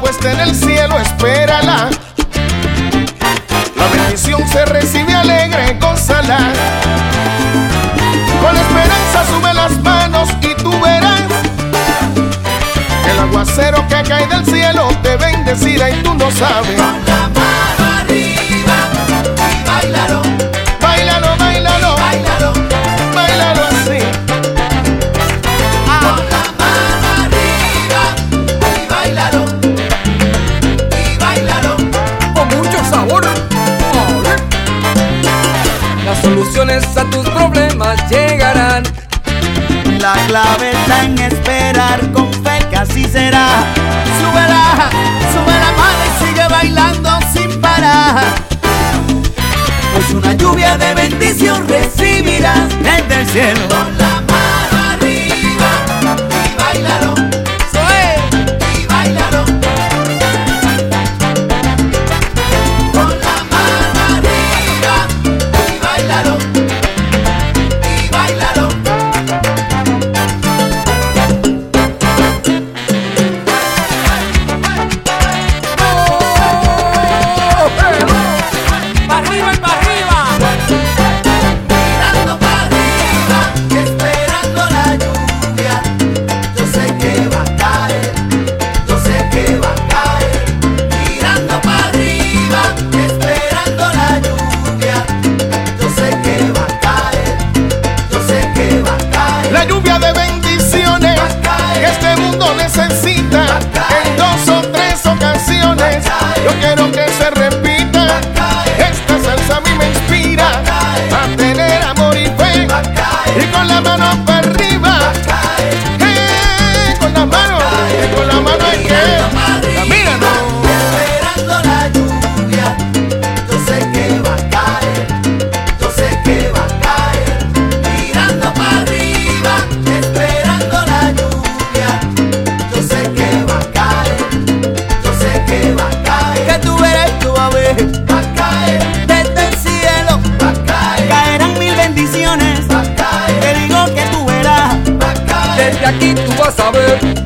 puesta en el cielo, espérala. La bendición se recibe alegre, gózala. Con la esperanza sube las manos y tú verás. El aguacero que cae del cielo te bendecirá y tú no sabes. soluciones a tus problemas llegarán. La clave está en esperar, con fe que así será. Súbela, sube la mano y sigue bailando sin parar. Pues una lluvia de bendición recibirás desde el cielo. Mirando pa arriba, esperando la lluvia. Yo sé que va a caer, yo sé que va a caer. Mirando para arriba, esperando la lluvia. Yo sé que va a caer, yo sé que va a caer. Que tú verás, tú a ver. Va a caer desde el cielo. Va a caer caerán mil bendiciones. Va a caer te digo que tú verás. Va a caer desde aquí tú vas a ver.